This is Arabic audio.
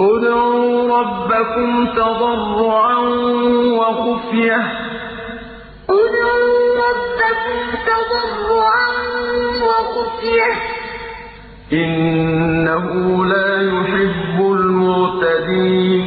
ادْعُوا رَبَّكُمْ تَضَرُّعًا وَخُفْيَةً ۚ. إِنَّهُ لَا يُحِبُّ الْمُعْتَدِينَ.